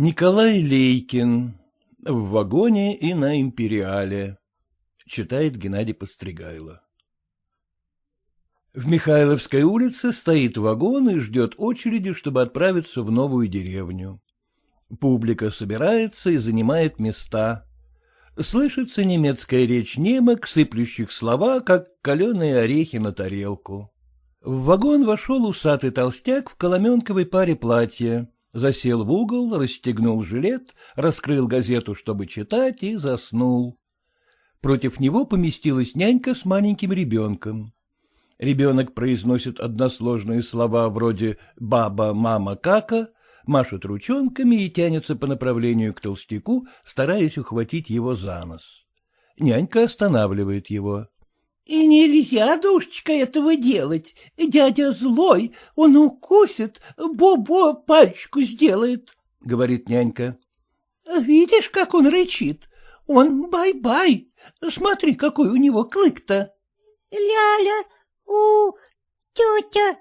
Николай Лейкин. В вагоне и на империале. Читает Геннадий Постригайло. В Михайловской улице стоит вагон и ждет очереди, чтобы отправиться в новую деревню. Публика собирается и занимает места. Слышится немецкая речь немок, сыплющих слова, как каленые орехи на тарелку. В вагон вошел усатый толстяк в коломенковой паре платья засел в угол, расстегнул жилет, раскрыл газету, чтобы читать, и заснул. Против него поместилась нянька с маленьким ребенком. Ребенок произносит односложные слова вроде «баба», «мама», «кака», машет ручонками и тянется по направлению к толстяку, стараясь ухватить его за нос. Нянька останавливает его. И нельзя, душечка, этого делать. Дядя злой, он укусит, Бобо пальчику сделает, — говорит нянька. — Видишь, как он рычит? Он бай-бай. Смотри, какой у него клык-то. — Ляля, у, тетя,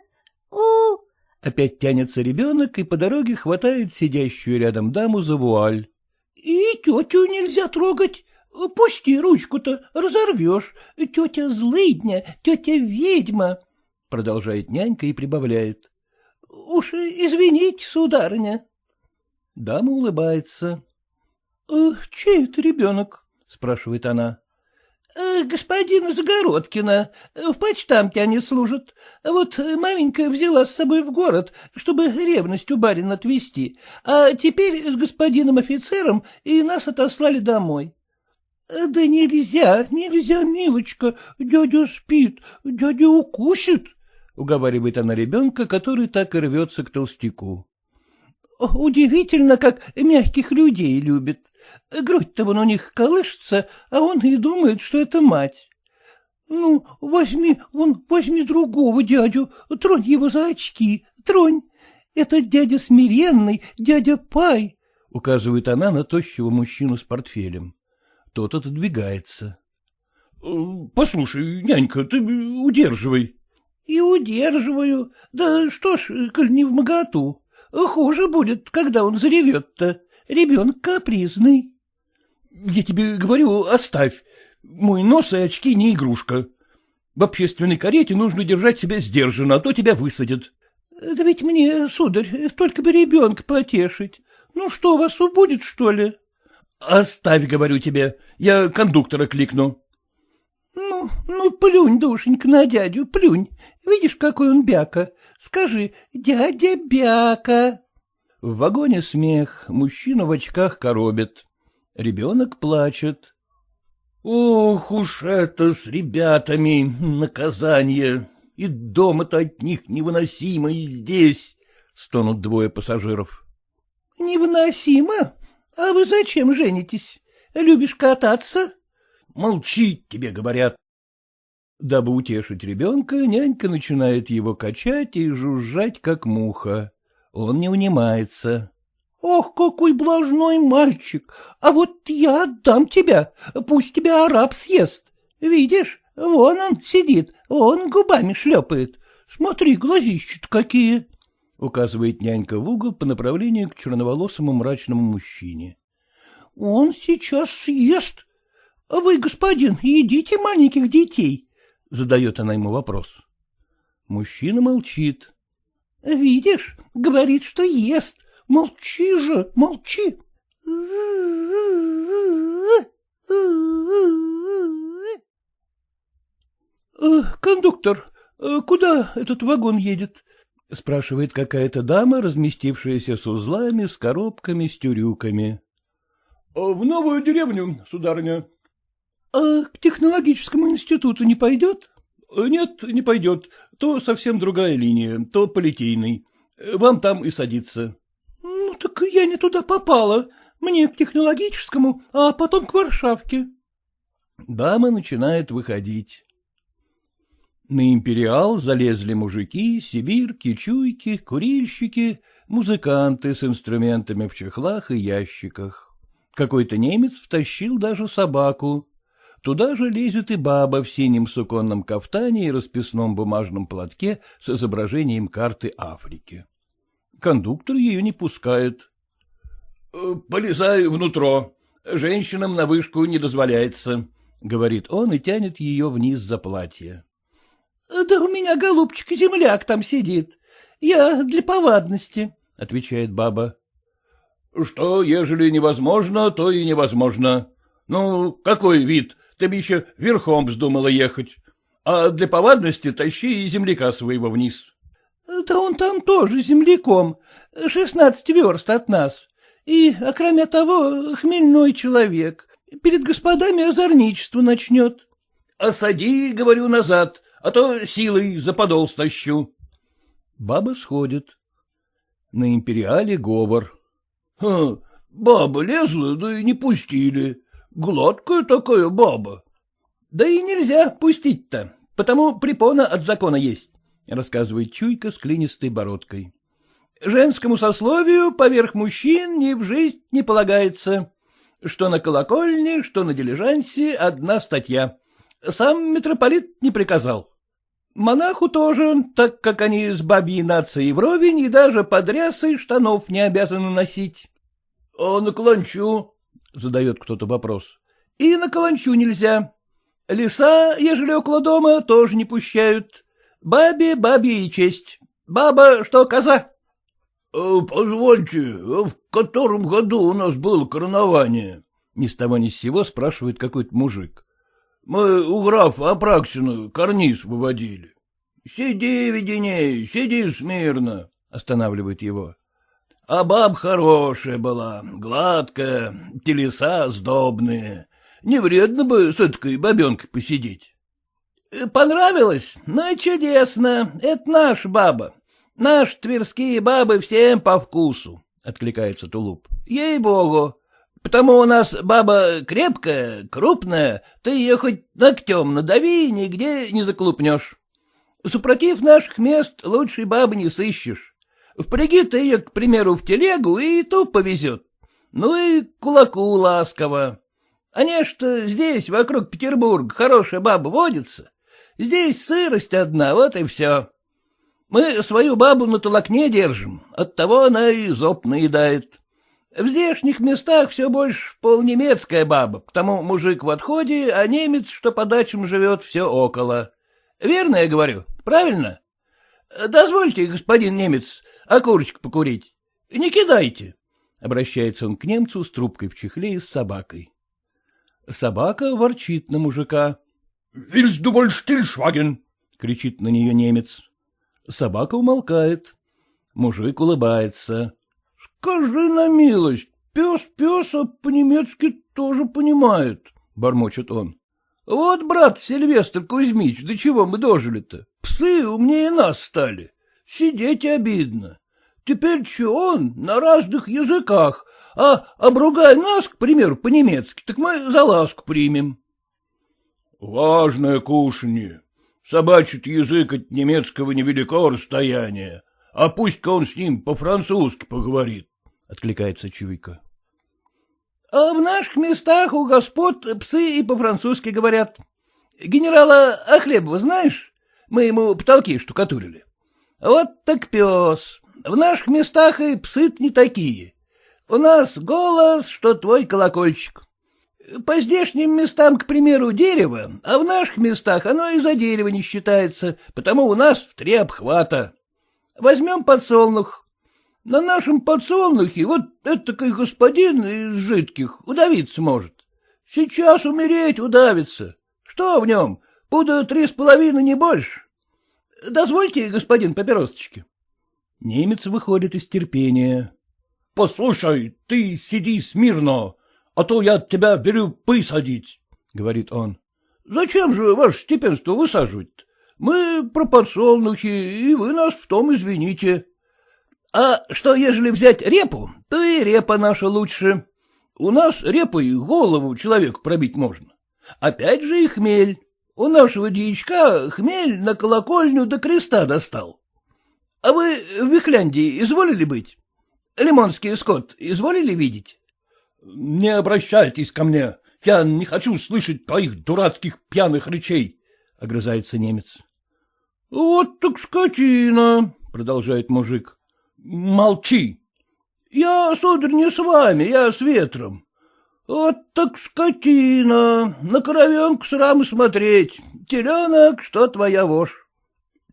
у. Опять тянется ребенок и по дороге хватает сидящую рядом даму за вуаль. — И тетю нельзя трогать. — Пусти ручку-то, разорвешь. Тетя злыдня, тетя ведьма, — продолжает нянька и прибавляет. — Уж извините, сударыня. Дама улыбается. «Э, — Чей это ребенок? — спрашивает она. «Э, — Господина Загородкина. В почтамте они служат. Вот маменька взяла с собой в город, чтобы ревность у барина отвезти, а теперь с господином офицером и нас отослали домой. — Да нельзя, нельзя, милочка, дядя спит, дядя укусит, — уговаривает она ребенка, который так и рвется к толстяку. — Удивительно, как мягких людей любит. Грудь-то вон у них колышется, а он и думает, что это мать. Ну, возьми, вон, возьми другого дядю, тронь его за очки, тронь. Это дядя смиренный, дядя Пай, — указывает она на тощего мужчину с портфелем. Тот отодвигается. «Э, — Послушай, нянька, ты удерживай. — И удерживаю. Да что ж, коль не в моготу. Хуже будет, когда он заревет-то. Ребенок капризный. — Я тебе говорю, оставь. Мой нос и очки не игрушка. В общественной карете нужно держать себя сдержанно, а то тебя высадят. — Да ведь мне, сударь, только бы ребенка потешить. Ну что, вас убудет, что ли? —— Оставь, говорю тебе, я кондуктора кликну. — Ну, ну, плюнь, душенька, на дядю, плюнь. Видишь, какой он бяка. Скажи, дядя бяка. В вагоне смех, мужчина в очках коробит. Ребенок плачет. — Ох уж это с ребятами наказание. И дома-то от них невыносимо, и здесь, — стонут двое пассажиров. — Невыносимо? А вы зачем женитесь? Любишь кататься? Молчи, тебе говорят. Дабы утешить ребенка, нянька начинает его качать и жужжать, как муха. Он не унимается. — Ох, какой блажной мальчик! А вот я отдам тебя, пусть тебя араб съест. Видишь, вон он сидит, он губами шлепает. Смотри, глазища какие. — указывает нянька в угол по направлению к черноволосому мрачному мужчине. — Он сейчас съест. А вы, господин, едите маленьких детей? — задает она ему вопрос. Мужчина молчит. — Видишь, говорит, что ест. Молчи же, молчи. Э, — Кондуктор, э, куда этот вагон едет? — спрашивает какая-то дама, разместившаяся с узлами, с коробками, с тюрюками. — В новую деревню, сударыня. — А к технологическому институту не пойдет? — Нет, не пойдет. То совсем другая линия, то политейный. Вам там и садиться. — Ну, так я не туда попала. Мне к технологическому, а потом к Варшавке. Дама начинает выходить. На империал залезли мужики, сибирки, чуйки, курильщики, музыканты с инструментами в чехлах и ящиках. Какой-то немец втащил даже собаку. Туда же лезет и баба в синем суконном кафтане и расписном бумажном платке с изображением карты Африки. Кондуктор ее не пускает. — Полезай внутрь. Женщинам на вышку не дозволяется, — говорит он и тянет ее вниз за платье. — Да у меня, голубчик, земляк там сидит. Я для повадности, — отвечает баба. — Что, ежели невозможно, то и невозможно. Ну, какой вид? Ты бы еще верхом вздумала ехать. А для повадности тащи и земляка своего вниз. — Да он там тоже земляком, шестнадцать верст от нас. И, кроме того, хмельной человек. Перед господами озорничество начнет. — Осади, говорю, назад, а то силой за подол стащу. Баба сходит. На империале говор. — Баба лезла, да и не пустили. Гладкая такая баба. — Да и нельзя пустить-то, потому препона от закона есть, — рассказывает Чуйка с клинистой бородкой. Женскому сословию поверх мужчин ни в жизнь не полагается. Что на колокольне, что на дилижансе одна статья. Сам митрополит не приказал. Монаху тоже, так как они с бабьей нацией вровень и даже подрясы штанов не обязаны носить. — А на каланчу? — задает кто-то вопрос. — И на каланчу нельзя. Леса, ежели около дома, тоже не пущают. Бабе бабе и честь. Баба, что коза. Э, — Позвольте, в котором году у нас было коронование? — ни с того ни с сего спрашивает какой-то мужик. — Мы у графа Апраксина карниз выводили. — Сиди, Веденей, сиди смирно, — останавливает его. — А баб хорошая была, гладкая, телеса сдобные. Не вредно бы с этой бабенкой посидеть. — Понравилось? Ну, чудесно, это наша баба. Наши тверские бабы всем по вкусу, — откликается Тулуп. — Ей-богу. Потому у нас баба крепкая, крупная, ты ее хоть ногтем надави, нигде не заклупнешь. Супротив наших мест лучшей бабы не сыщешь. Впряги ты ее, к примеру, в телегу, и то повезет. Ну и кулаку ласково. А не что здесь, вокруг Петербурга, хорошая баба водится. Здесь сырость одна, вот и все. Мы свою бабу на толокне держим, оттого она и зоб наедает. В здешних местах все больше полнемецкая баба, потому мужик в отходе, а немец, что по дачам живет, все около. Верно я говорю, правильно? Дозвольте, господин немец, окурочку покурить. Не кидайте. Обращается он к немцу с трубкой в чехле и с собакой. Собака ворчит на мужика. — Вильс wohl stillschwagen? — кричит на нее немец. Собака умолкает. Мужик улыбается. — Скажи на милость, пес песа по-немецки тоже понимает, — бормочет он. — Вот, брат Сильвестр Кузьмич, до чего мы дожили-то? Псы умнее нас стали. Сидеть обидно. Теперь что он на разных языках, а обругай нас, к примеру, по-немецки, так мы за ласку примем. — Важное кушанье, Собачий язык от немецкого невелико расстояние, а пусть-ка он с ним по-французски поговорит, — откликается Чуйка. — А в наших местах у господ псы и по-французски говорят. Генерала Ахлебова знаешь? Мы ему потолки штукатурили. Вот так пес. В наших местах и псы не такие. У нас голос, что твой колокольчик. По здешним местам, к примеру, дерево, а в наших местах оно и за дерево не считается, потому у нас в три обхвата. Возьмем подсолнух. На нашем подсолнухе вот этакой господин из жидких удавиться может. Сейчас умереть удавится. Что в нем? Пуда три с половиной, не больше. Дозвольте, господин папиросочки. Немец выходит из терпения. — Послушай, ты сиди смирно, а то я от тебя беру посадить, — говорит он. — Зачем же ваше степенство высаживать -то? Мы про подсолнухи, и вы нас в том извините. А что, ежели взять репу, то и репа наша лучше. У нас репой голову человеку пробить можно. Опять же и хмель. У нашего дьячка хмель на колокольню до креста достал. А вы в Вихляндии изволили быть? Лимонский скот изволили видеть? Не обращайтесь ко мне, я не хочу слышать твоих дурацких пьяных речей, — огрызается немец. — Вот так скотина, — продолжает мужик. — Молчи. — Я, сударь, не с вами, я с ветром. Вот так скотина, на коровенку срам смотреть. Теленок, что твоя вошь.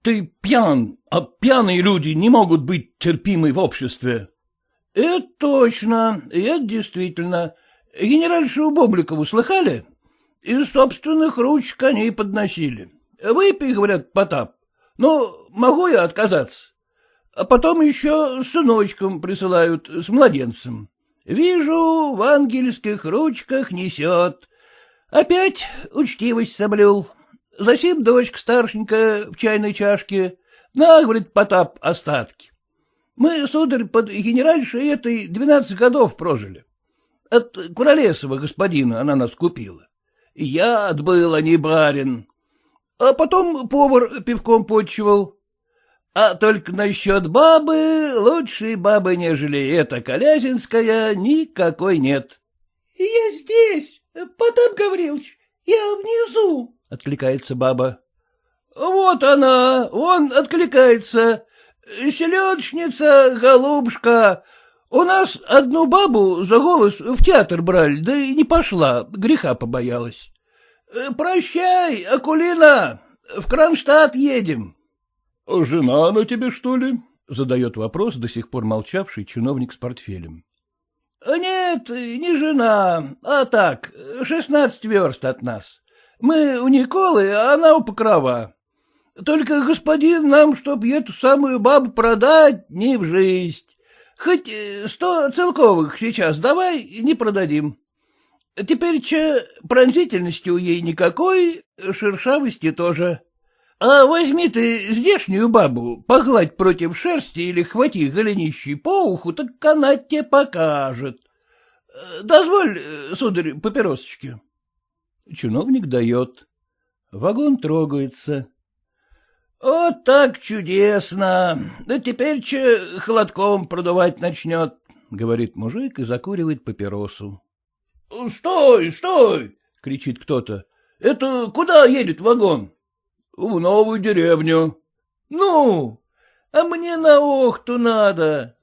Ты пьян, а пьяные люди не могут быть терпимы в обществе. — Это точно, это действительно. Генеральшу Бубликову слыхали? Из собственных ручек они подносили. Выпей, говорят, Потап. Ну, могу я отказаться? А потом еще с сыночком присылают, с младенцем. Вижу, в ангельских ручках несет. Опять учтивость соблюл. Засим дочка старшенькая в чайной чашке. На, говорит, Потап, остатки. Мы, сударь, под генеральшей этой двенадцать годов прожили. От Куролесова господина она нас купила. Я отбыл, а не барин. А потом повар пивком почивал. А только насчет бабы, лучшей бабы, нежели эта Колязинская, никакой нет. — Я здесь, Потап Гаврилович, я внизу, — откликается баба. — Вот она, он откликается. Селедочница, голубушка. У нас одну бабу за голос в театр брали, да и не пошла, греха побоялась. Прощай, Акулина, в Кронштадт едем. — жена на тебе, что ли? — задает вопрос до сих пор молчавший чиновник с портфелем. — Нет, не жена, а так, шестнадцать верст от нас. Мы у Николы, а она у Покрова. Только господин нам, чтоб эту самую бабу продать, не в жизнь. Хоть сто целковых сейчас давай, не продадим. Теперь че пронзительности у ей никакой, шершавости тоже. А возьми ты здешнюю бабу, погладь против шерсти или хвати голенищей по уху, так она тебе покажет. Дозволь, сударь, папиросочки. Чиновник дает. Вагон трогается. — Вот так чудесно. Да теперь че холодком продувать начнет, — говорит мужик и закуривает папиросу. — Стой, стой! — кричит кто-то. — Это куда едет вагон? В новую деревню. Ну, а мне на Охту надо.